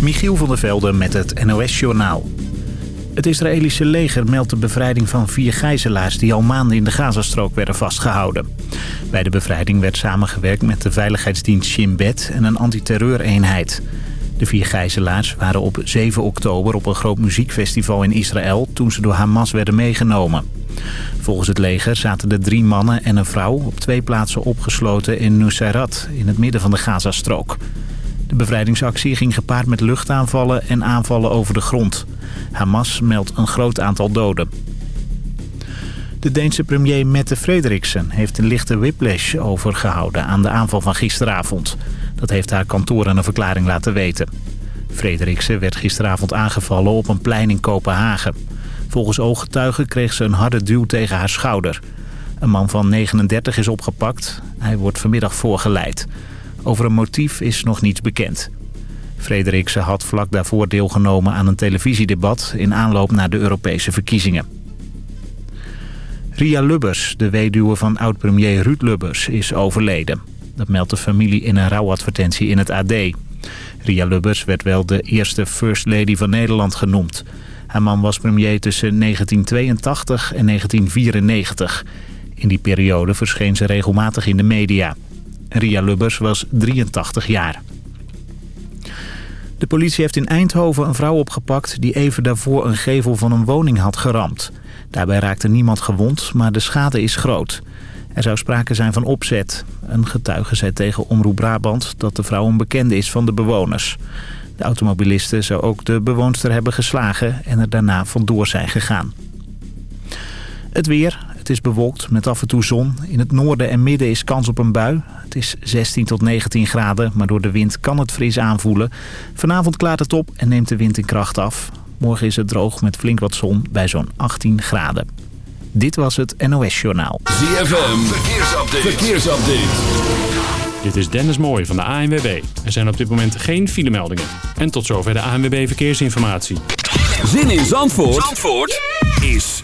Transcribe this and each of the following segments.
Michiel van der Velde met het NOS-journaal. Het Israëlische leger meldt de bevrijding van vier gijzelaars... die al maanden in de Gazastrook werden vastgehouden. Bij de bevrijding werd samengewerkt met de veiligheidsdienst Shin Bet... en een antiterreureenheid. De vier gijzelaars waren op 7 oktober op een groot muziekfestival in Israël... toen ze door Hamas werden meegenomen. Volgens het leger zaten de drie mannen en een vrouw... op twee plaatsen opgesloten in Nusayrat, in het midden van de Gazastrook. De bevrijdingsactie ging gepaard met luchtaanvallen en aanvallen over de grond. Hamas meldt een groot aantal doden. De Deense premier Mette Frederiksen heeft een lichte whiplash overgehouden aan de aanval van gisteravond. Dat heeft haar kantoor aan een verklaring laten weten. Frederiksen werd gisteravond aangevallen op een plein in Kopenhagen. Volgens ooggetuigen kreeg ze een harde duw tegen haar schouder. Een man van 39 is opgepakt. Hij wordt vanmiddag voorgeleid. Over een motief is nog niets bekend. Frederiksen had vlak daarvoor deelgenomen aan een televisiedebat... in aanloop naar de Europese verkiezingen. Ria Lubbers, de weduwe van oud-premier Ruud Lubbers, is overleden. Dat meldt de familie in een rouwadvertentie in het AD. Ria Lubbers werd wel de eerste First Lady van Nederland genoemd. Haar man was premier tussen 1982 en 1994. In die periode verscheen ze regelmatig in de media. Ria Lubbers was 83 jaar. De politie heeft in Eindhoven een vrouw opgepakt... die even daarvoor een gevel van een woning had geramd. Daarbij raakte niemand gewond, maar de schade is groot. Er zou sprake zijn van opzet. Een getuige zei tegen Omroep Brabant dat de vrouw een bekende is van de bewoners. De automobilisten zou ook de bewoonster hebben geslagen en er daarna vandoor zijn gegaan. Het weer. Het is bewolkt met af en toe zon. In het noorden en midden is kans op een bui. Het is 16 tot 19 graden, maar door de wind kan het fris aanvoelen. Vanavond klaart het op en neemt de wind in kracht af. Morgen is het droog met flink wat zon bij zo'n 18 graden. Dit was het NOS Journaal. ZFM, verkeersupdate. verkeersupdate. Dit is Dennis Mooij van de ANWB. Er zijn op dit moment geen filemeldingen. En tot zover de ANWB Verkeersinformatie. Zin in Zandvoort, Zandvoort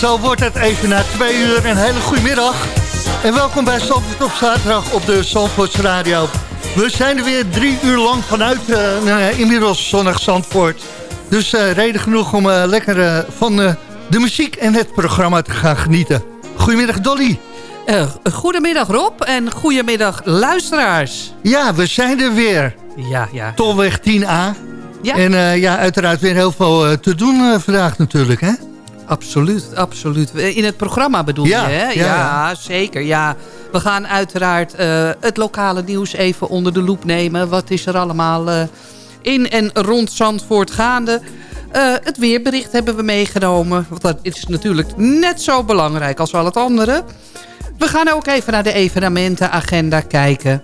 Zo wordt het even na twee uur. Een hele goede middag. En welkom bij Zandvoort op zaterdag op de Zandvoorts Radio. We zijn er weer drie uur lang vanuit uh, inmiddels zonnig Zandvoort. Dus uh, reden genoeg om uh, lekker van de muziek en het programma te gaan genieten. Goedemiddag Dolly. goedemiddag Rob en goedemiddag luisteraars. Ja, we zijn er weer. Ja, ja. Tolweg 10A. Ja. En ja, uiteraard weer heel veel te doen vandaag natuurlijk, hè? Absoluut, absoluut. In het programma bedoel je, hè? Ja, ja, zeker. Ja, we gaan uiteraard uh, het lokale nieuws even onder de loep nemen. Wat is er allemaal uh, in en rond Zandvoort gaande? Uh, het weerbericht hebben we meegenomen. Want dat is natuurlijk net zo belangrijk als al het andere. We gaan ook even naar de evenementenagenda kijken.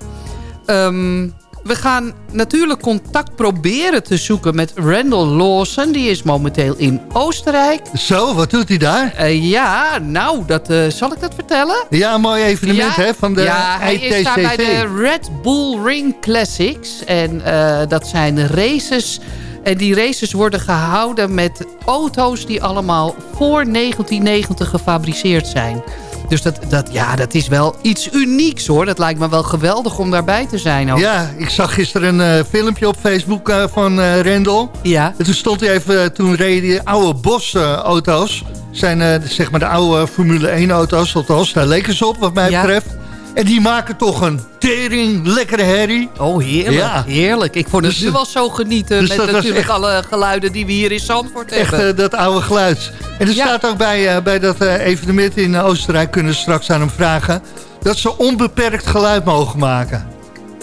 Um, we gaan natuurlijk contact proberen te zoeken met Randall Lawson. Die is momenteel in Oostenrijk. Zo, wat doet hij daar? Uh, ja, nou, dat, uh, zal ik dat vertellen? Ja, een mooi evenement hè, van de Ja, hij is daar bij de Red Bull Ring Classics. En uh, dat zijn races... En die races worden gehouden met auto's die allemaal voor 1990 gefabriceerd zijn. Dus dat, dat, ja, dat is wel iets unieks hoor. Dat lijkt me wel geweldig om daarbij te zijn. Ook. Ja, ik zag gisteren een uh, filmpje op Facebook uh, van uh, Rendel. Ja. En toen stond hij even, toen reden die oude Bos-auto's. zijn zeg maar de oude Formule 1 auto's. Althans, daar leken ze op wat mij ja. betreft. En die maken toch een tering lekkere herrie. Oh, heerlijk. Ja. Heerlijk. Ik vond het dus, nu wel zo genieten dus met natuurlijk echt, alle geluiden die we hier in Zandvoort hebben. Echt dat oude geluid. En er staat ook bij, uh, bij dat uh, evenement in Oostenrijk... kunnen we straks aan hem vragen... dat ze onbeperkt geluid mogen maken.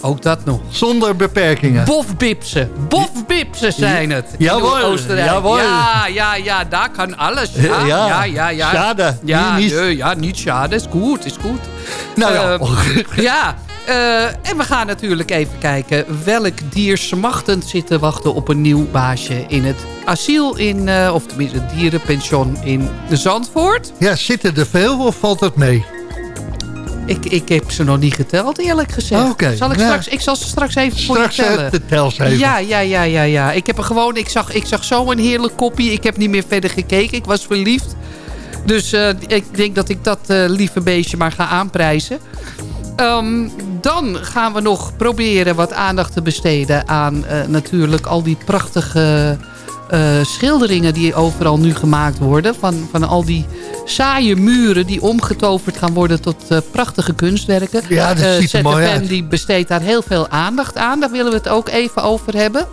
Ook dat nog. Zonder beperkingen. Bofbipsen. Bofbipsen zijn het. Jawel. Oostenrijk. Ja, ja, ja, daar kan alles. Ja, ja, ja. ja, ja. Schade. Ja, niet, nee, ja, niet schade. Is goed, is goed. Nou ja. Uh, ja. Uh, en we gaan natuurlijk even kijken welk dier smachtend zit te wachten op een nieuw baasje in het asiel in, uh, of tenminste het dierenpension in Zandvoort. Ja, zitten er veel of valt het mee? Ik, ik heb ze nog niet geteld, eerlijk gezegd. Oh, okay. zal ik, straks, ik zal ze straks even straks voor je tellen. de tels even. Ja, ja, ja, ja, ja. Ik heb er gewoon, ik zag, ik zag zo een heerlijk kopie. Ik heb niet meer verder gekeken. Ik was verliefd. Dus uh, ik denk dat ik dat uh, lieve beestje maar ga aanprijzen. Um, dan gaan we nog proberen wat aandacht te besteden aan uh, natuurlijk al die prachtige schilderingen die overal nu gemaakt worden. Van, van al die saaie muren die omgetoverd gaan worden tot uh, prachtige kunstwerken. Ja, dat ziet er mooi uit. die besteedt daar heel veel aandacht aan. Daar willen we het ook even over hebben.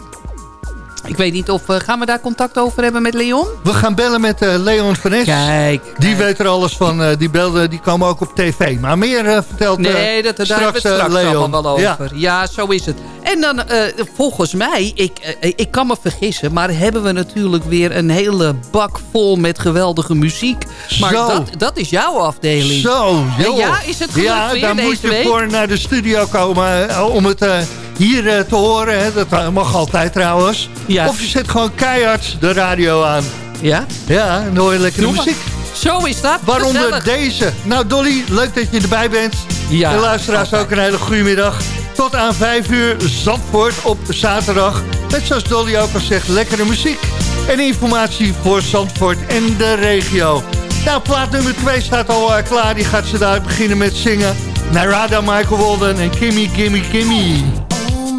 Ik weet niet of... Uh, gaan we daar contact over hebben met Leon? We gaan bellen met uh, Leon van Es. Kijk. Die weet er alles van. Uh, die belden, die komen ook op tv. Maar meer vertelt Nee, dat, daar straks, hebben we het straks Leon. allemaal wel over. Ja. ja. zo is het. En dan, volgens mij, ik, ik kan me vergissen... maar hebben we natuurlijk weer een hele bak vol met geweldige muziek. Maar Zo. dat, dat is jouw afdeling. Zo, joh. Ja, is het gelukt Ja, weer deze moet je week? voor naar de studio komen om het hier uh, te horen. Hè. Dat mag altijd trouwens. Ja. Of je zet gewoon keihard de radio aan. Ja? Ja, en dan hoor je Doe muziek. Zo is dat. Waaronder Gezellig. deze. Nou Dolly, leuk dat je erbij bent. Ja, en luisteraars ook een hele goede middag. Tot aan 5 uur Zandvoort op zaterdag. Net zoals Dolly ook al zegt, lekkere muziek. En informatie voor Zandvoort en de regio. Nou, plaat nummer 2 staat al uh, klaar. Die gaat ze daar beginnen met zingen. Narada, Michael Walden en Kimmy, Gimme, Gimme.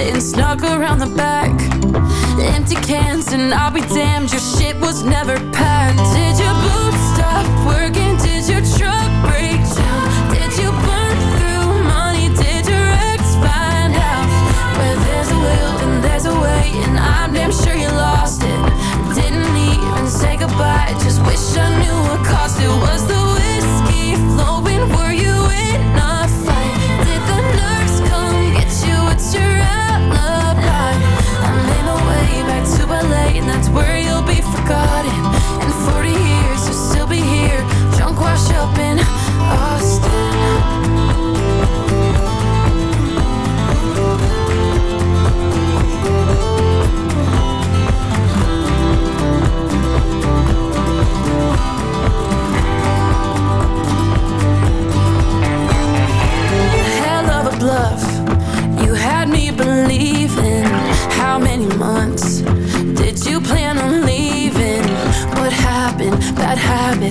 and snuck around the back. Empty cans, and I'll be damned, your shit was never packed. Did your boots stop working? Did your truck break down? Did you burn through money? Did your ex find out? Where there's a will and there's a way, and I'm damn sure you lost it. Didn't even say goodbye, just wish I knew what cost it was the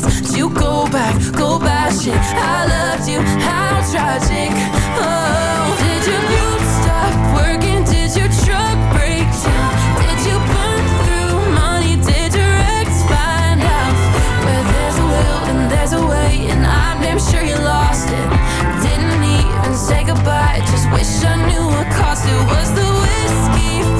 minutes. You go back, go back, shit. I loved you, how tragic. Oh, did your boot stop working? Did your truck break down? Did you burn through money? Did your ex find out? Where there's a will and there's a way, and I'm damn sure you lost it. Didn't even say goodbye. Just wish I knew what cost it was the whiskey.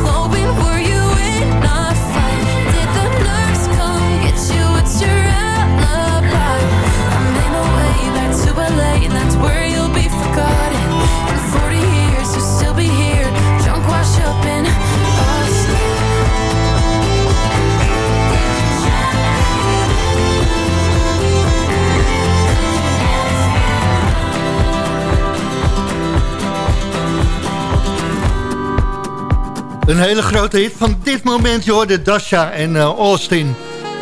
Een hele grote hit van dit moment, je hoorde Dasha en uh, Austin.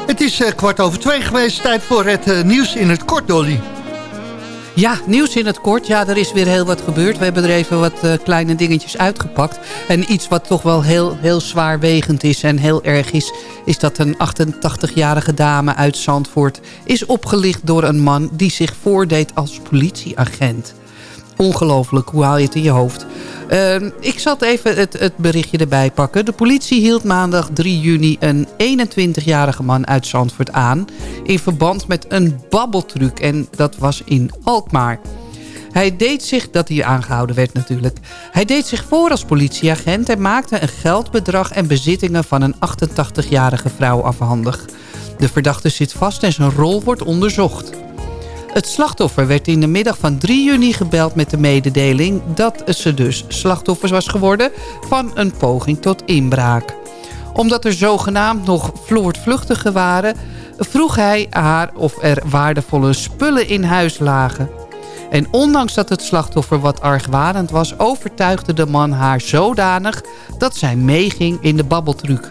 Het is uh, kwart over twee geweest, tijd voor het uh, nieuws in het kort, Dolly. Ja, nieuws in het kort. Ja, er is weer heel wat gebeurd. We hebben er even wat kleine dingetjes uitgepakt. En iets wat toch wel heel, heel zwaarwegend is en heel erg is... is dat een 88-jarige dame uit Zandvoort is opgelicht door een man... die zich voordeed als politieagent. Ongelooflijk, hoe haal je het in je hoofd? Uh, ik zal even het, het, berichtje erbij pakken. De politie hield maandag 3 juni een 21-jarige man uit Zandvoort aan... in verband met een babbeltruc. En dat was in Alkmaar. Hij deed zich, dat hij aangehouden werd natuurlijk... hij deed zich voor als politieagent... en maakte een geldbedrag en bezittingen van een 88-jarige vrouw afhandig. De verdachte zit vast en zijn rol wordt onderzocht. Het slachtoffer werd in de middag van 3 juni gebeld met de mededeling... dat ze dus slachtoffers was geworden van een poging tot inbraak. Omdat er zogenaamd nog vluchtigen waren... vroeg hij haar of er waardevolle spullen in huis lagen. En ondanks dat het slachtoffer wat argwanend was... overtuigde de man haar zodanig dat zij meeging in de babbeltruc.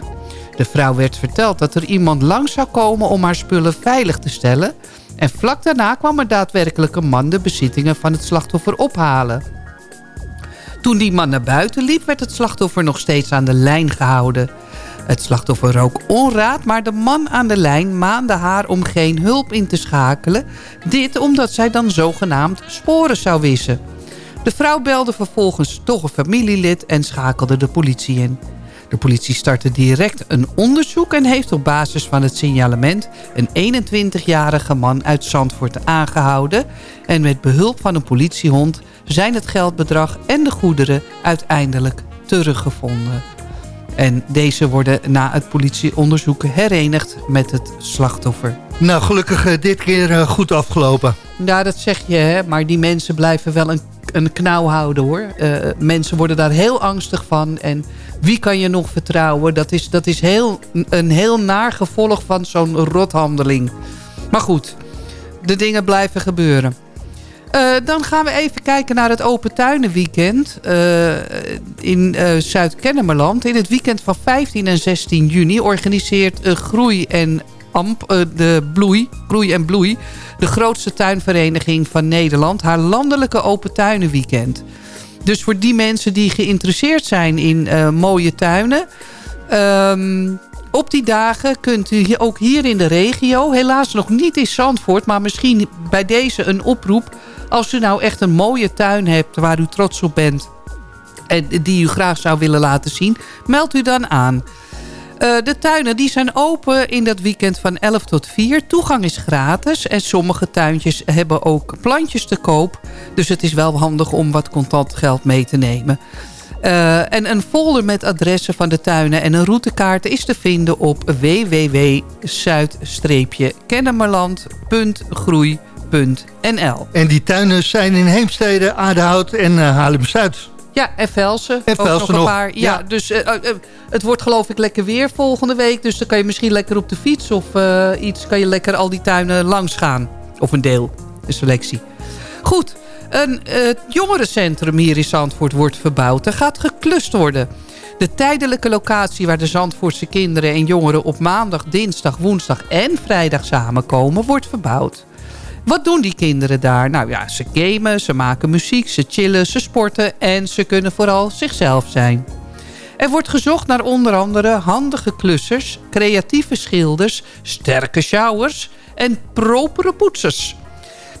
De vrouw werd verteld dat er iemand lang zou komen om haar spullen veilig te stellen... En vlak daarna kwam er daadwerkelijk een man de bezittingen van het slachtoffer ophalen. Toen die man naar buiten liep, werd het slachtoffer nog steeds aan de lijn gehouden. Het slachtoffer rook onraad, maar de man aan de lijn maande haar om geen hulp in te schakelen. Dit omdat zij dan zogenaamd sporen zou wissen. De vrouw belde vervolgens toch een familielid en schakelde de politie in. De politie startte direct een onderzoek en heeft op basis van het signalement... een 21-jarige man uit Zandvoort aangehouden... en met behulp van een politiehond zijn het geldbedrag en de goederen uiteindelijk teruggevonden. En deze worden na het politieonderzoek herenigd met het slachtoffer. Nou, gelukkig uh, dit keer uh, goed afgelopen. Ja, dat zeg je, hè? maar die mensen blijven wel een, een knauw houden, hoor. Uh, mensen worden daar heel angstig van. En wie kan je nog vertrouwen? Dat is, dat is heel, een heel naar gevolg van zo'n rothandeling. Maar goed, de dingen blijven gebeuren. Uh, dan gaan we even kijken naar het Open Tuinenweekend uh, in uh, Zuid-Kennemerland. In het weekend van 15 en 16 juni organiseert Groei en Amp, de Bloei, Groei en Bloei, de grootste tuinvereniging van Nederland, haar landelijke Open Tuinenweekend. Dus voor die mensen die geïnteresseerd zijn in mooie tuinen... Um, op die dagen kunt u ook hier in de regio, helaas nog niet in Zandvoort... maar misschien bij deze een oproep als u nou echt een mooie tuin hebt waar u trots op bent... en die u graag zou willen laten zien, meld u dan aan. Uh, de tuinen die zijn open in dat weekend van 11 tot 4. Toegang is gratis en sommige tuintjes hebben ook plantjes te koop. Dus het is wel handig om wat contant geld mee te nemen. Uh, en een folder met adressen van de tuinen en een routekaart is te vinden op www.zuid-kennemerland.groei.nl en die tuinen zijn in Heemstede, Aardehout en uh, Haarlem-Zuid. Ja, en Velsen. En Velsen nog, een paar. Ja, ja. dus uh, uh, het wordt geloof ik lekker weer volgende week. Dus dan kan je misschien lekker op de fiets of iets... kan je lekker al die tuinen langs gaan. Of een deel, een selectie. Goed, een jongerencentrum hier in Zandvoort wordt verbouwd. Er gaat geklust worden. De tijdelijke locatie waar de Zandvoortse kinderen en jongeren... op maandag, dinsdag, woensdag en vrijdag samenkomen, wordt verbouwd. Wat doen die kinderen daar? Nou ja, ze gamen, ze maken muziek, ze chillen, ze sporten en ze kunnen vooral zichzelf zijn. Er wordt gezocht naar onder andere handige klussers, creatieve schilders, sterke showers en propere poetsers.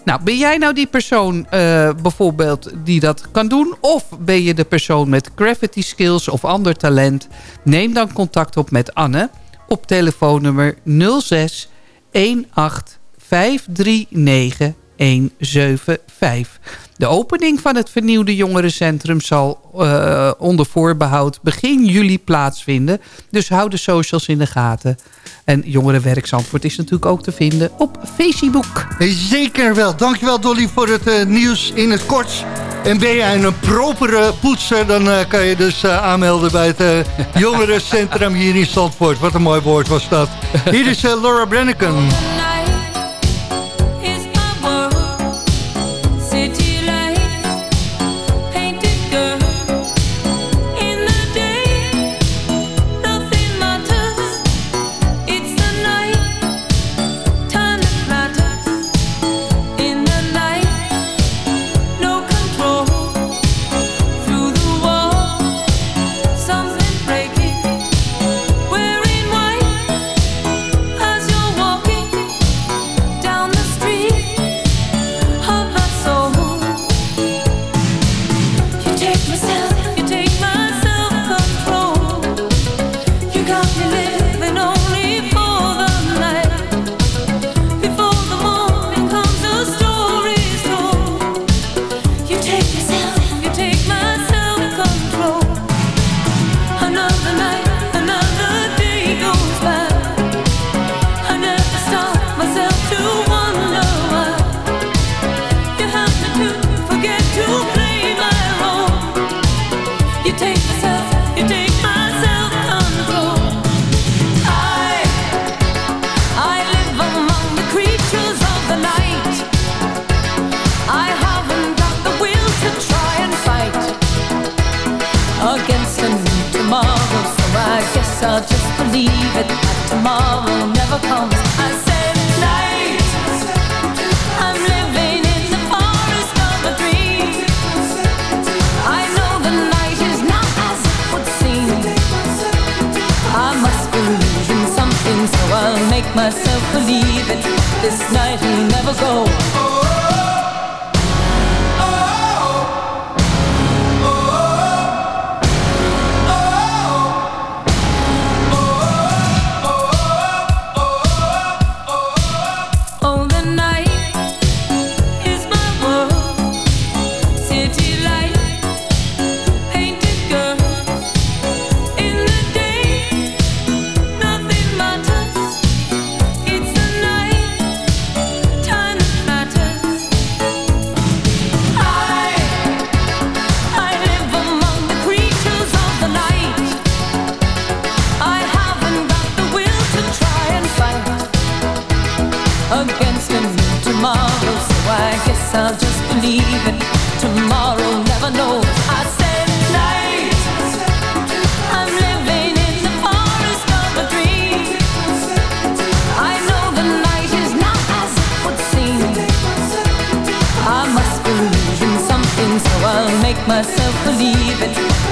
Nou, ben jij nou die persoon uh, bijvoorbeeld die dat kan doen? Of ben je de persoon met graffiti skills of ander talent? Neem dan contact op met Anne op telefoonnummer 06 18 539175. De opening van het vernieuwde jongerencentrum zal uh, onder voorbehoud begin juli plaatsvinden. Dus hou de socials in de gaten. En Jongerenwerk Zandvoort is natuurlijk ook te vinden op Facebook. Zeker wel. Dankjewel Dolly voor het uh, nieuws in het kort. En ben jij een propere poetser, dan uh, kan je dus aanmelden bij het jongerencentrum hier in Zandvoort. Wat een mooi woord was dat. Hier is Laura Brenneken.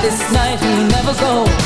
this night will never go.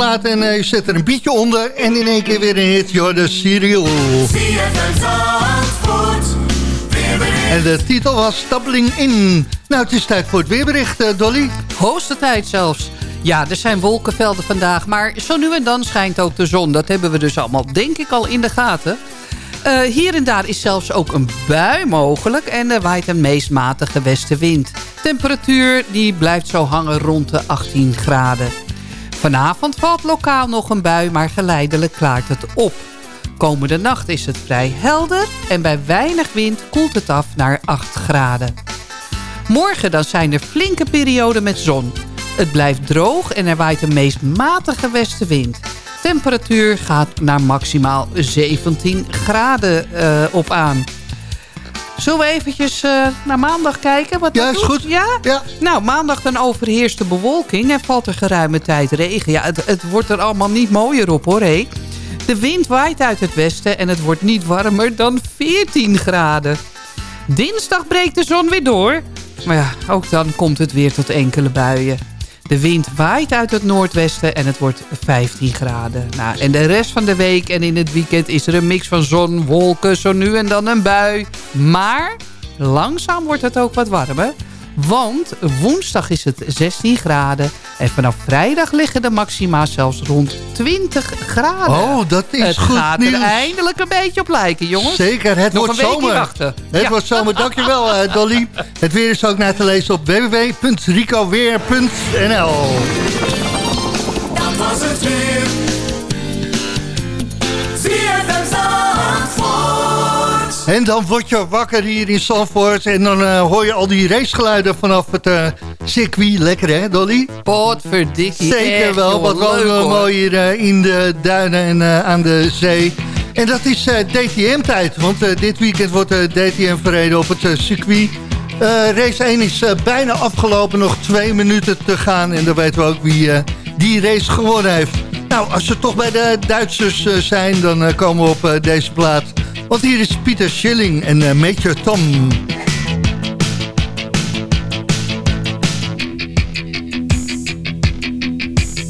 En uh, je zet er een bietje onder... en in één keer weer een hit, joh, de Serial. En de titel was Stabbeling In. Nou, het is tijd voor het weerbericht, uh, Dolly. Hoogste tijd zelfs. Ja, er zijn wolkenvelden vandaag, maar zo nu en dan schijnt ook de zon. Dat hebben we dus allemaal, denk ik, al in de gaten. Uh, hier en daar is zelfs ook een bui mogelijk en er waait een meest matige westenwind. Temperatuur die blijft zo hangen rond de 18 graden. Vanavond valt lokaal nog een bui, maar geleidelijk klaart het op. Komende nacht is het vrij helder en bij weinig wind koelt het af naar 8 graden. Morgen dan zijn er flinke perioden met zon. Het blijft droog en er waait een meest matige westenwind. Temperatuur gaat naar maximaal 17 graden uh, op aan. Zullen we eventjes uh, naar maandag kijken? Wat ja, is goed. Ja? ja? Nou, maandag dan overheerst de bewolking en valt er geruime tijd regen. Ja, het, het wordt er allemaal niet mooier op hoor, hé. De wind waait uit het westen en het wordt niet warmer dan 14 graden. Dinsdag breekt de zon weer door. Maar ja, ook dan komt het weer tot enkele buien. De wind waait uit het noordwesten en het wordt 15 graden. Nou, en de rest van de week en in het weekend is er een mix van zon, wolken, zo nu en dan een bui. Maar langzaam wordt het ook wat warmer. Want woensdag is het 16 graden. En vanaf vrijdag liggen de maxima zelfs rond 20 graden. Oh, dat is het goed gaat er eindelijk een beetje op lijken, jongens. Zeker, het Nog wordt een zomer. wachten. Het ja. wordt zomer. Dankjewel, uh, Dolly. Het weer is ook na te lezen op www.ricoweer.nl Dat was het weer. En dan word je wakker hier in Zandvoort en dan uh, hoor je al die racegeluiden vanaf het uh, circuit. Lekker hè, Dolly? Potverdikkie. Zeker Echt, wel, wat wel mooi hier uh, in de duinen en aan de zee. En dat is DTM-tijd, want dit weekend wordt de DTM verreden op het circuit. race 1 is bijna afgelopen, nog twee minuten te gaan. En dan weten we ook wie die race gewonnen heeft. Nou, als we toch bij de Duitsers zijn, dan komen we op deze plaats. Want hier is Pieter Schilling en uh, Major Tom.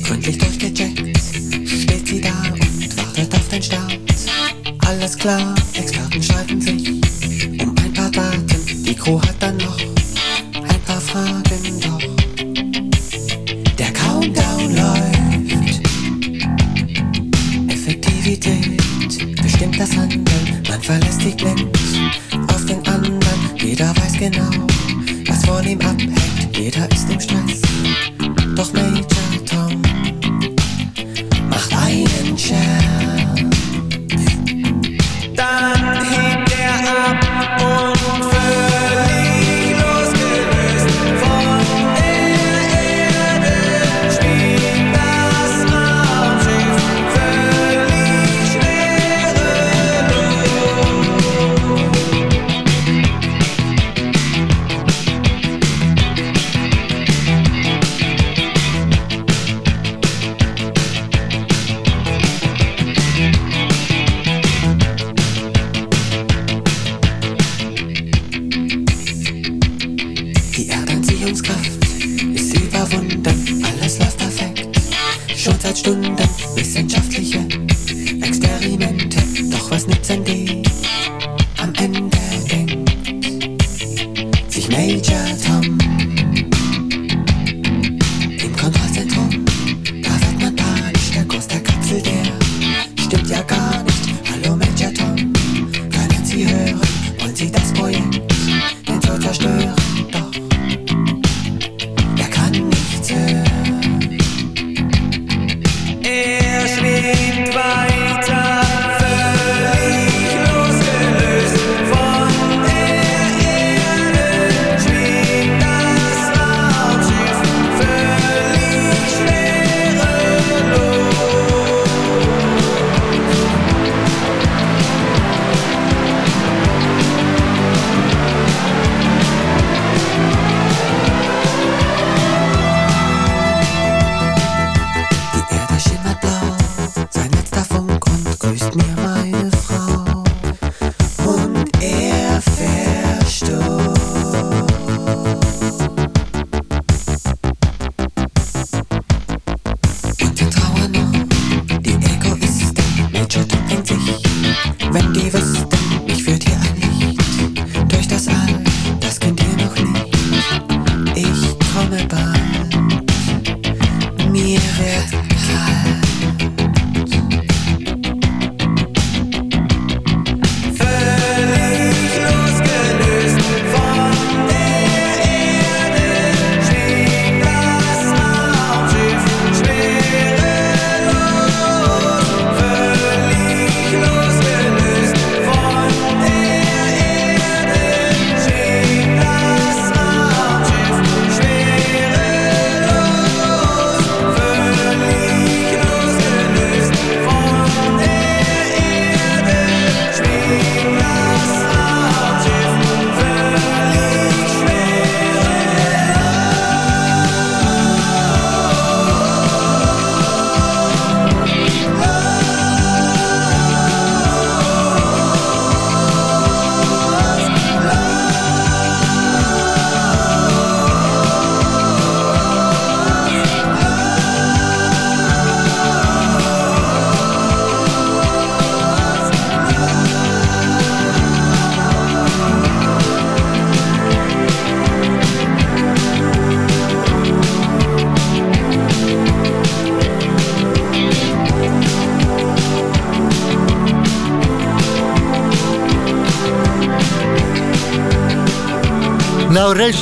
Gründlich durchgecheckt, steht sie da und wartet auf den Start. Alles klar, Experten streiten sich um ein paar Daten. Die Crew hat dann noch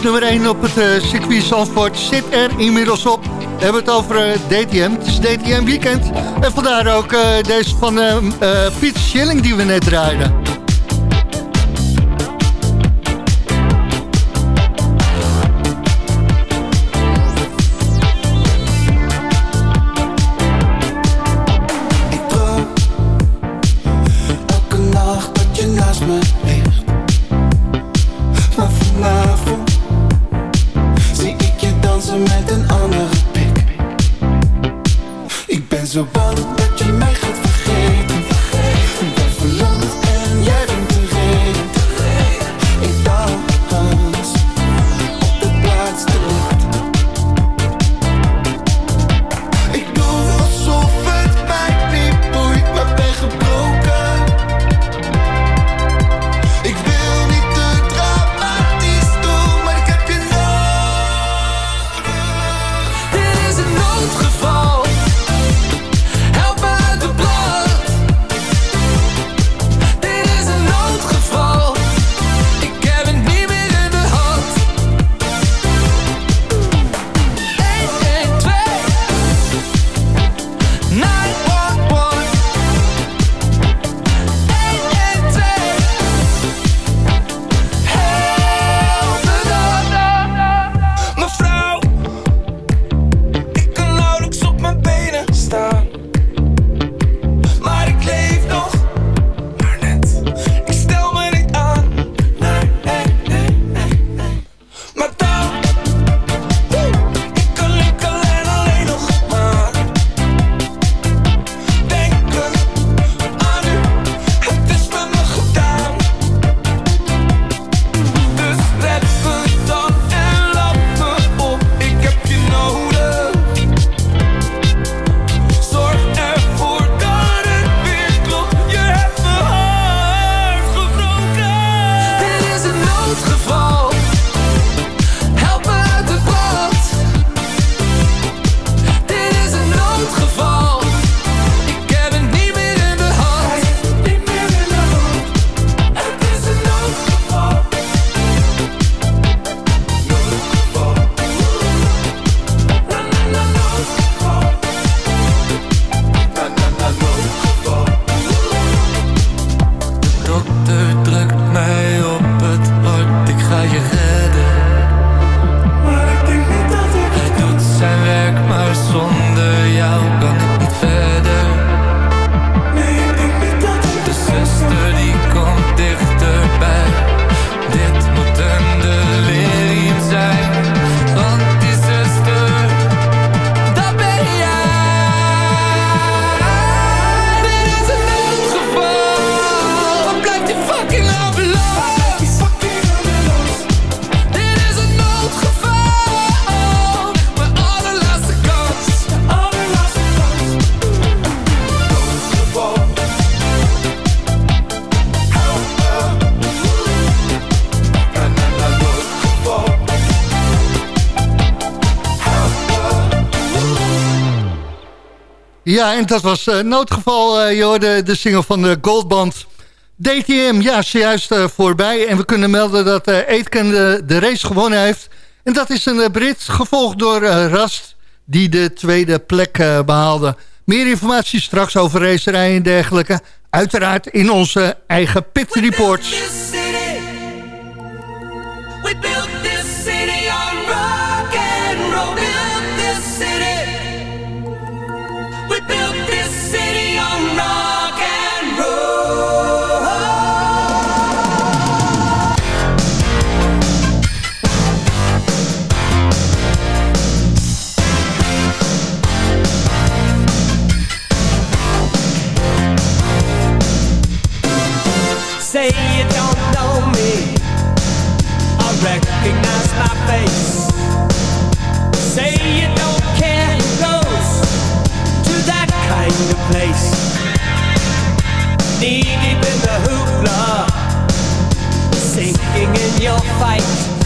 nummer 1 op het eh, circuit Zandvoort zit er inmiddels op. We hebben het over eh, DTM. Het is DTM weekend. En vandaar ook eh, deze van Piet Schilling die we net rijden. Dat was uh, noodgeval, uh, de, single van de Goldband. DTM, ja, zojuist uh, voorbij. En we kunnen melden dat uh, de race gewonnen heeft. En dat is een Brit, gevolgd door Rast, die de tweede plek behaalde. Meer informatie straks over racerij en dergelijke. Uiteraard in onze eigen pit reports. Your fight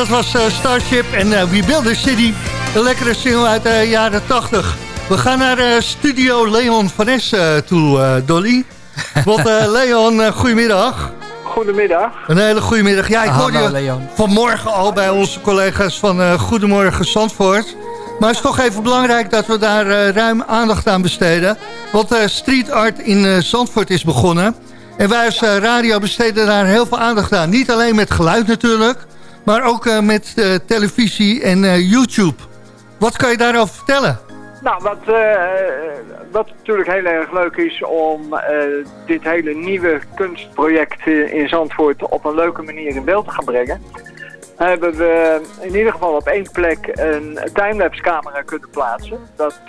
dat was Starship en We Build a City. Een lekkere single uit de jaren 80. We gaan naar studio Leon van Es toe, Dolly. Want Leon, goedemiddag. Goedemiddag. Een hele goede middag. Ja, ik hoorde je vanmorgen al bij onze collega's van Goedemorgen Zandvoort. Maar het is toch even belangrijk dat we daar ruim aandacht aan besteden. Want street art in Zandvoort is begonnen. En wij als radio besteden daar heel veel aandacht aan. Niet alleen met geluid natuurlijk, maar ook met televisie en YouTube. Wat kan je daarover vertellen? Nou, wat, wat natuurlijk heel erg leuk is om dit hele nieuwe kunstproject in Zandvoort op een leuke manier in beeld te gaan brengen. Hebben we in ieder geval op één plek een timelapse camera kunnen plaatsen. Dat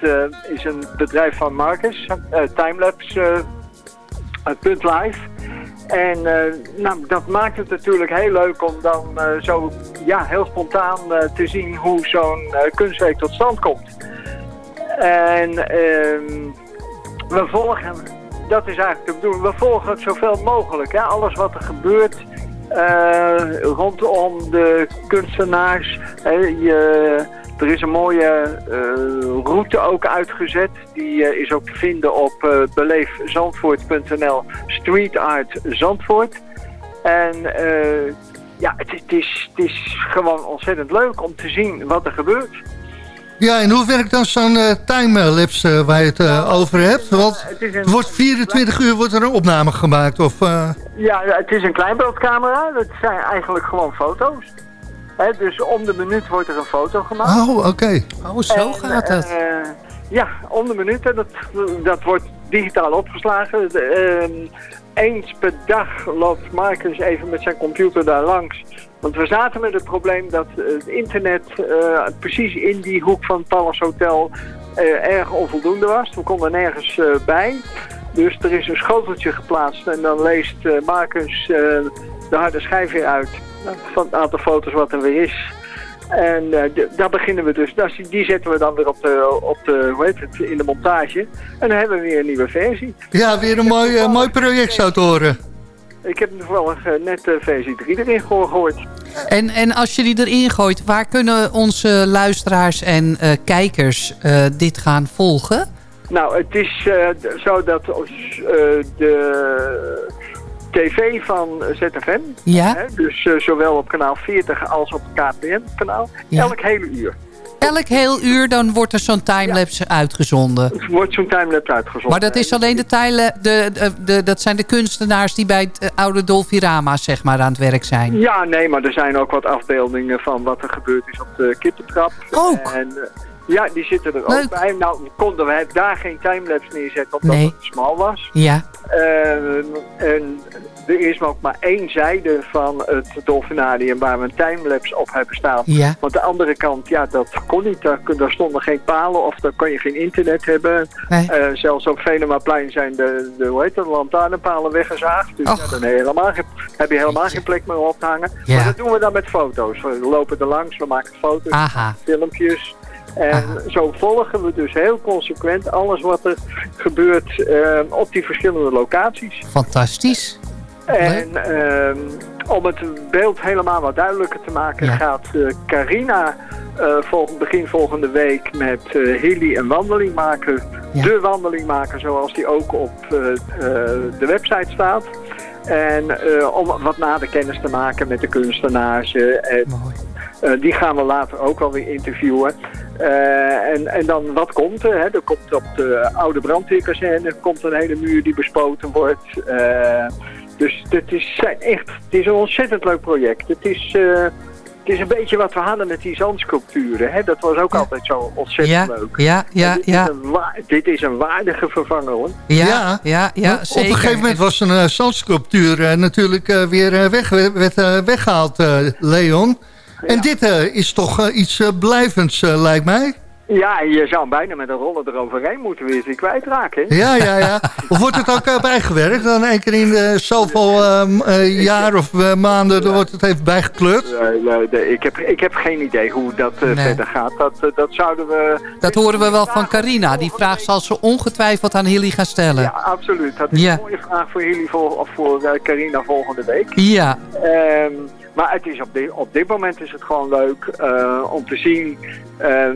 is een bedrijf van Marcus, timelapse.live. En uh, nou, dat maakt het natuurlijk heel leuk om dan uh, zo ja, heel spontaan uh, te zien hoe zo'n kunstwerk tot stand komt. En ehm, we volgen, dat is eigenlijk de bedoeling, we volgen het zoveel mogelijk. Hè? Alles wat er gebeurt rondom de kunstenaars. Je, er is een mooie uh, route ook uitgezet. Die uh, is ook te vinden op uh, beleefzandvoort.nl Street Art Zandvoort. En ja, het, het, is, het is gewoon ontzettend leuk om te zien wat er gebeurt. Ja, en hoe werkt dan zo'n uh, timelapse waar je het uh, over hebt? Want het, een... wordt 24 uur wordt er een opname gemaakt? Of. Ja, het is een kleinbeeldcamera. Dat zijn eigenlijk gewoon foto's dus om de minuut wordt er een foto gemaakt. Oh, oké. Oh, zo gaat het. Uh, ja, om de minuut. Dat, dat wordt digitaal opgeslagen. Ehm, eens per dag loopt Marcus even met zijn computer daar langs. Want we zaten met het probleem dat het internet uh, precies in die hoek van het Palace Hotel uh, erg onvoldoende was. We konden nergens bij. Dus er is een schoteltje geplaatst en dan leest Marcus de harde schijf weer uit van het aantal foto's wat er weer is. En uh, daar beginnen we dus. Die, die zetten we dan weer op de, op de, hoe heet het, in de montage. En dan hebben we weer een nieuwe versie. Ja, weer een mooi, uh, mooi project zou het horen. Ik heb toevallig uh, net uh, versie 3 erin gegooid. En, en als je die erin gooit, waar kunnen onze luisteraars en kijkers dit gaan volgen? Nou, het is zo dat de tv van ZFM. Ja. Hè, dus uh, zowel op kanaal 40 als op het KPN-kanaal. Elk hele uur. Elk heel uur dan wordt er zo'n timelapse ja. uitgezonden. Er wordt zo'n timelapse uitgezonden. Maar dat is alleen de, tijle, de, de, de, dat zijn de kunstenaars die bij het oude Dolfirama zeg maar aan het werk zijn. Ja, nee, maar er zijn ook wat afbeeldingen van wat er gebeurd is op de kippentrap. Ook? En, uh, ja, die zitten er Leuk. ook bij. Nou, konden we daar geen timelapse neerzetten omdat nee. het smal was. Ja. Uh, en er is ook maar één zijde van het dolfinarium waar we een timelapse op hebben staan. Ja. Want de andere kant, ja, dat kon niet. Daar, daar stonden geen palen of daar kon je geen internet hebben. Nee. Uh, zelfs op Venemaplein zijn de, de, hoe heet het, lantaarnpalen weggezaagd. Dus ja, dan heb je, helemaal, heb je helemaal geen plek meer op te hangen. Ja. Maar dat doen we dan met foto's. We lopen er langs, we maken foto's, Aha. filmpjes. En zo volgen we dus heel consequent alles wat er gebeurt uh, op die verschillende locaties. Fantastisch. En uh, om het beeld helemaal wat duidelijker te maken Ja. gaat uh, Carina volgend, begin volgende week met Hilly een wandeling maken. Ja. De wandeling maken zoals die ook op de website staat. En om wat nader kennis te maken met de kunstenaars. en, die gaan we later ook wel weer interviewen. Uh, en, en dan wat komt er? Hè? Er komt op de oude brandweerkazerne komt een hele muur die bespoten wordt. Uh, dus het is echt, het is een ontzettend leuk project. Het is, uh, het is een beetje wat we hadden met die zandsculpturen. Hè? Dat was ook Ja. altijd zo ontzettend Ja, leuk. ja, ja, dit, ja. Is dit is een waardige vervanger hoor. Ja, Ja. ja, ja, Op zeker. een gegeven moment was een uh, zandsculptuur uh, natuurlijk uh, weer uh, weg, werd, uh, weggehaald, uh, Leon. En Ja. dit uh, is toch uh, iets uh, blijvends, uh, lijkt mij. Ja, je zou hem bijna met een roller eroverheen moeten weer die kwijtraken. hè? Ja, ja, ja. Of wordt het ook bijgewerkt? Dan één keer in de zoveel um, uh, jaar of uh, maanden dan wordt het even bijgekleurd? Nee, nee, nee, ik, heb, ik heb geen idee hoe dat uh, Nee. verder gaat. Dat, uh, dat zouden we... Dat horen we wel van Carina. Die vraag zal ze ongetwijfeld aan Hilly gaan stellen. Ja, absoluut. Dat is Ja. een mooie vraag voor jullie voor, of voor uh, Carina volgende week. Ja, Ehm, Maar het is op, dit, op dit moment is het gewoon leuk om te zien.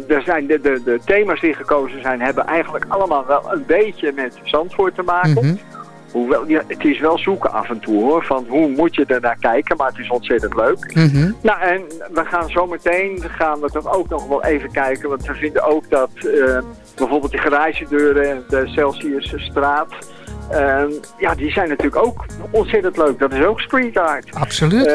er zijn de, de, de thema's die gekozen zijn, hebben eigenlijk allemaal wel een beetje met Zandvoort te maken. Mhm. Hoewel, ja, het is wel zoeken af en toe hoor, van hoe moet je er naar kijken, maar het is ontzettend leuk. Mhm. Nou, en we gaan zometeen, gaan we toch ook nog wel even kijken, want we vinden ook dat uh, bijvoorbeeld die garagedeuren, de Celsiusstraat, ja, die zijn natuurlijk ook ontzettend leuk. Dat is ook street art. Absoluut. Uh,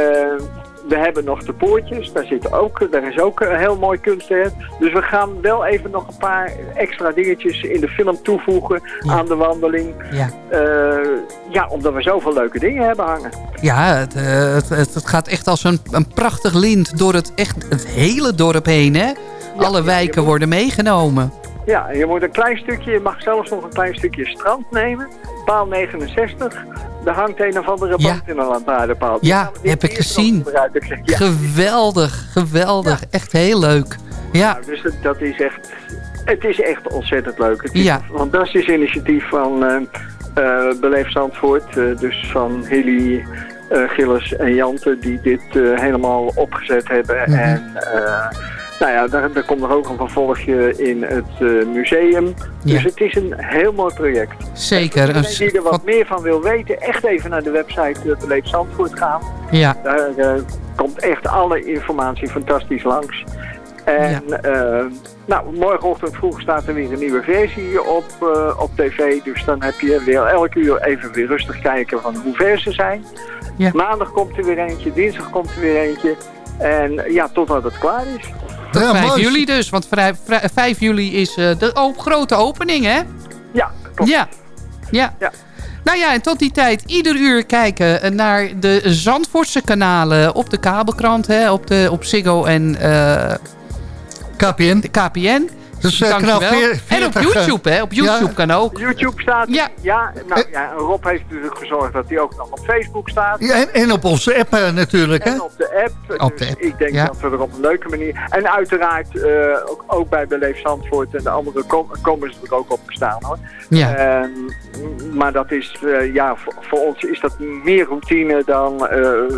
we hebben nog de poortjes, daar, zit ook, daar is ook een heel mooi kunstwerk. Dus we gaan wel even nog een paar extra dingetjes in de film toevoegen aan de wandeling. Ja. Uh, ja, omdat we zoveel leuke dingen hebben hangen. Ja, het, uh, het, het, gaat echt als een, een prachtig lint door het, echt, het hele dorp heen, hè? Alle wijken worden meegenomen. Ja, je moet een klein stukje, je mag zelfs nog een klein stukje strand nemen. Paal 69 er hangt een of andere band in een lantaarnpaal. Ja, heb ik gezien. Geweldig, geweldig. Echt heel leuk. Ja. Nou, dus dat, is echt, het is echt ontzettend leuk. Het is ja. een fantastisch initiatief van uh, uh, Beleef Zandvoort. Uh, dus van Hilly, Gilles en Jante die dit helemaal opgezet hebben. Mhm. En nou ja, daar, daar komt er ook een vervolgje in het uh, museum. Dus het is een heel mooi project. Zeker. Als je er wat meer van wil weten, echt even naar de website uh, Beleef Zandvoort gaan. Ja. Daar uh, komt echt alle informatie fantastisch langs. En ja. nou, morgenochtend vroeg staat er weer een nieuwe versie op, op tv. Dus dan heb je weer elke uur even weer rustig kijken van hoe ver ze zijn. Ja. Maandag komt er weer eentje, dinsdag komt er weer eentje. En ja, totdat het klaar is. Tot ja, 5 juli dus, want 5 juli is uh, de grote opening, hè? Ja, klopt. Ja. ja. ja. Nou ja, en tot die tijd ieder uur kijken naar de Zandvoortse kanalen op de kabelkrant, hè, op, de, op Ziggo en uh, KPN. KPN. Dus uh, kanaal 40, En op YouTube, hè? Op YouTube kan ook. YouTube staat. Ja. ja, nou, ja, Rob heeft natuurlijk gezorgd dat hij ook nog op Facebook staat. Ja, en, en op onze app uh, natuurlijk, hè? En op de app. Op dus de app. ik denk dat we er op een leuke manier... En uiteraard uh, ook, ook, bij Beleef Zandvoort en de andere kom, komen ze er ook op staan, hoor. Ja. Ehm, maar dat is, ja, voor, voor, ons is dat meer routine dan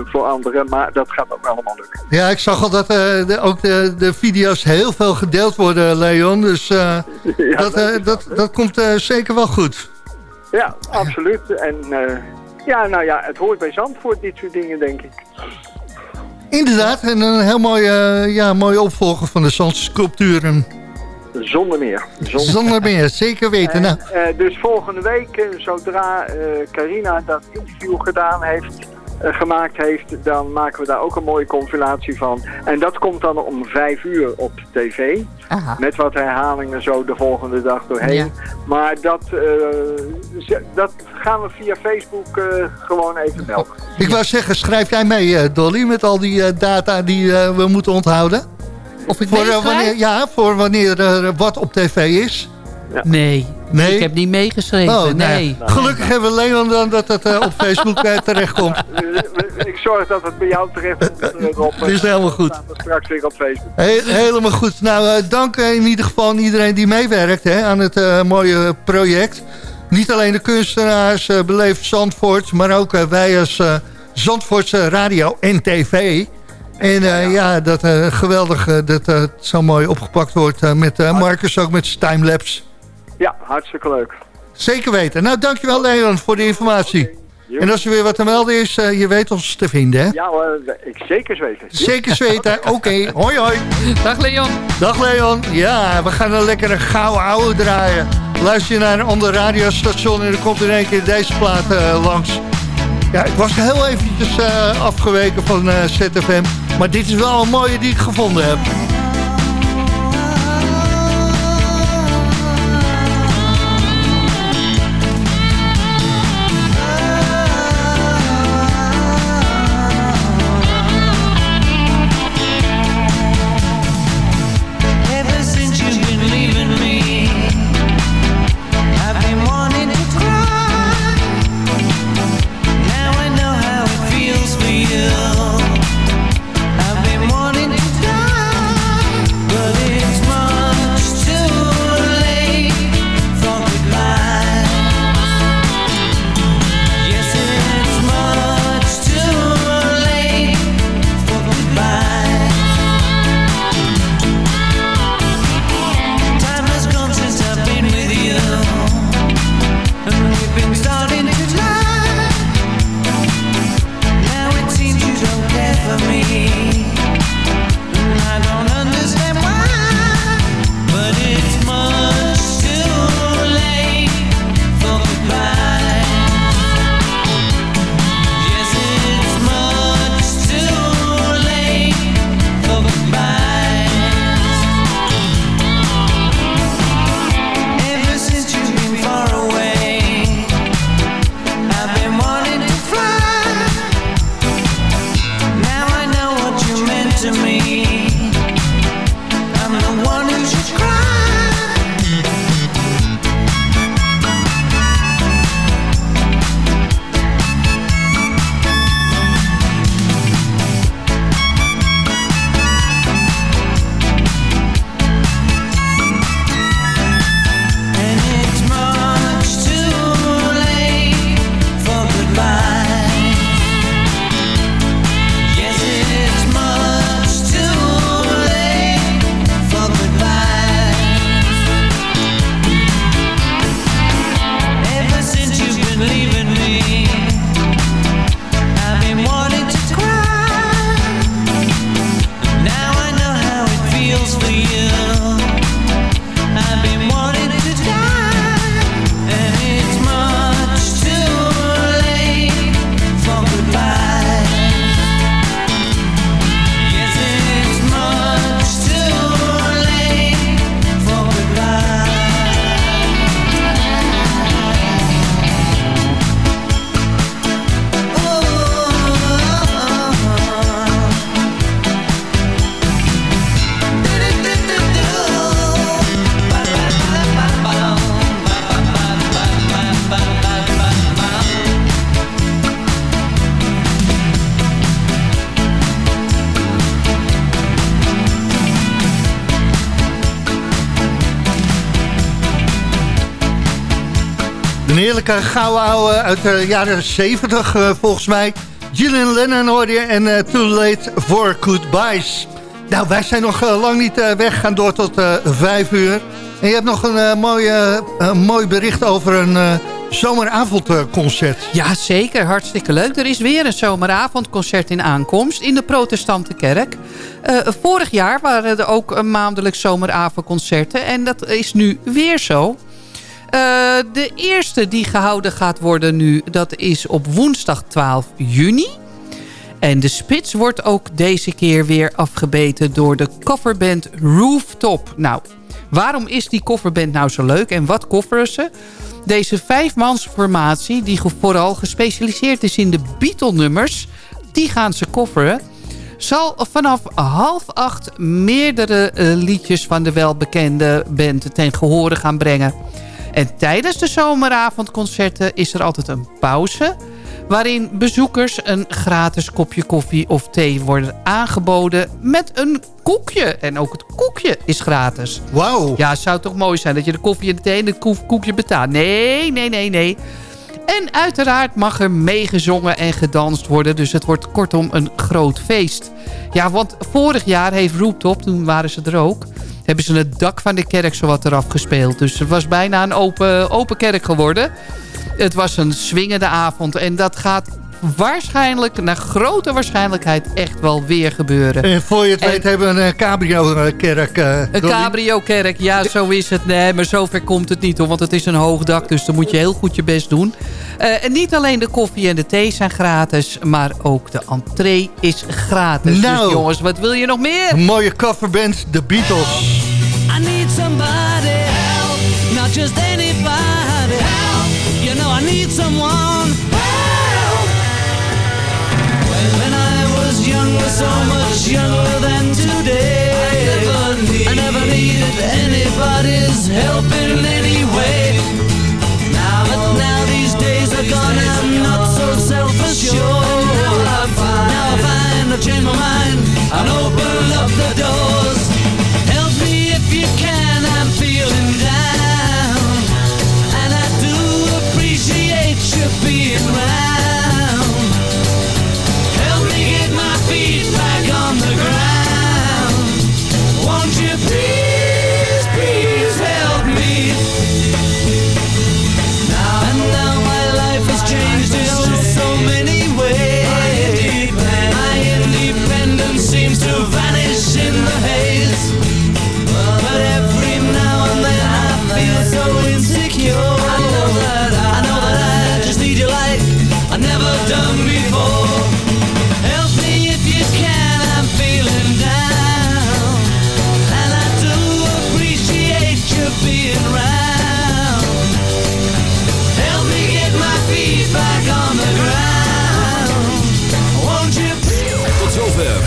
voor anderen. Maar dat gaat ook allemaal lukken. Ja, ik zag al dat de, ook de, de video's heel veel gedeeld worden, Dus uh, ja, dat, uh, dat, dat komt uh, zeker wel goed. Ja, absoluut. En ja, nou ja, het hoort bij Zandvoort, dit soort dingen, denk ik. Inderdaad, en een heel mooie, ja, mooie opvolger van de zandsculpturen. Zonder meer. Zonder, Zonder meer, zeker weten. En, nou. dus volgende week, zodra Carina dat interview gedaan heeft eh, gemaakt heeft, dan maken we daar ook een mooie compilatie van. En dat komt dan om vijf uur op tv. Met wat herhalingen zo de volgende dag doorheen. Maar dat, uh, dat gaan we via Facebook uh, gewoon even melden. Ik wou zeggen, schrijf jij mee Dolly met al die data die we moeten onthouden? Of ik voor, wanneer, Ja, voor wanneer er wat op tv is. Ja. Nee, Nee? Ik heb niet meegeschreven, oh, nee. Gelukkig hebben we Leon dan dat het uh, op Facebook uh, terechtkomt. Ik zorg dat het bij jou terecht komt, Rob. Het is helemaal goed. straks weer op Facebook. helemaal goed. Nou, uh, dank in ieder geval aan iedereen die meewerkt hè, aan het mooie project. Niet alleen de kunstenaars, Beleefd Zandvoort, maar ook wij als Zandvoortse Radio en TV... En uh, ja, dat uh, geweldig dat het zo mooi opgepakt wordt met Marcus ook met zijn timelapse. Ja, hartstikke leuk. Zeker weten. Nou, dankjewel Leon voor de informatie. En als er weer wat te melden is, uh, je weet ons te vinden, hè? Ja, uh, ik zeker weten. Zeker weten, oké. Hoi, hoi. Dag Leon. Dag Leon. Ja, we gaan een lekkere gouden oude draaien. Luister je naar een ander radiostation en er komt in één keer deze plaat uh, langs. Ja, ik was heel eventjes uh, afgeweken van ZFM. Maar dit is wel een mooie die ik gevonden heb. Een heerlijke gouden ouwe uit de jaren 70 uh, volgens mij. Gillian Lennon hoorde je en uh, Too Late for Goodbyes. Nou, wij zijn nog lang niet weg, gaan door tot vijf uur. En je hebt nog een mooie, mooi bericht over een zomeravondconcert. Ja, zeker. Hartstikke leuk. Er is weer een zomeravondconcert in aankomst in de protestante kerk. vorig jaar waren er ook maandelijks zomeravondconcerten. En dat is nu weer zo. Uh, de eerste die gehouden gaat worden nu, dat is op woensdag 12 juni. En de spits wordt ook deze keer weer afgebeten door de coverband Rooftop. Nou, waarom is die coverband nou zo leuk en wat coveren ze? Deze vijfmansformatie, die vooral gespecialiseerd is in de Beatle-nummers... die gaan ze coveren zal vanaf half acht meerdere uh, liedjes van de welbekende band ten gehore gaan brengen. En tijdens de zomeravondconcerten is er altijd een pauze... waarin bezoekers een gratis kopje koffie of thee worden aangeboden... met een koekje. En ook het koekje is gratis. Wauw. Ja, het zou toch mooi zijn dat je de koffie en de thee en het koekje betaalt. Nee, nee, nee, nee. En uiteraard mag er meegezongen en gedanst worden. Dus het wordt kortom een groot feest. Ja, want vorig jaar heeft Rooftop, toen waren ze er ook hebben ze het dak van de kerk zowat eraf gespeeld. Dus het was bijna een open, open kerk geworden. Het was een swingende avond en dat gaat waarschijnlijk, naar grote waarschijnlijkheid, echt wel weer gebeuren. En voor je het weet hebben we een cabrio-kerk. Uh, een cabrio-kerk, ja, zo is het. Nee, maar zover komt het niet, hoor, want het is een hoog dak, dus dan moet je heel goed je best doen. Uh, en niet alleen de koffie en de thee zijn gratis, maar ook de entree is gratis. Dus nou, dus jongens, wat wil je nog meer? Een mooie coverband, The Beatles. I need somebody help, not just anybody help. You know I need someone so much younger than today. I never, need, I never needed anybody's help in any way. Now, but now these days are gone, I'm not so self-assured. Now I find, now I find I've changed my mind and open up the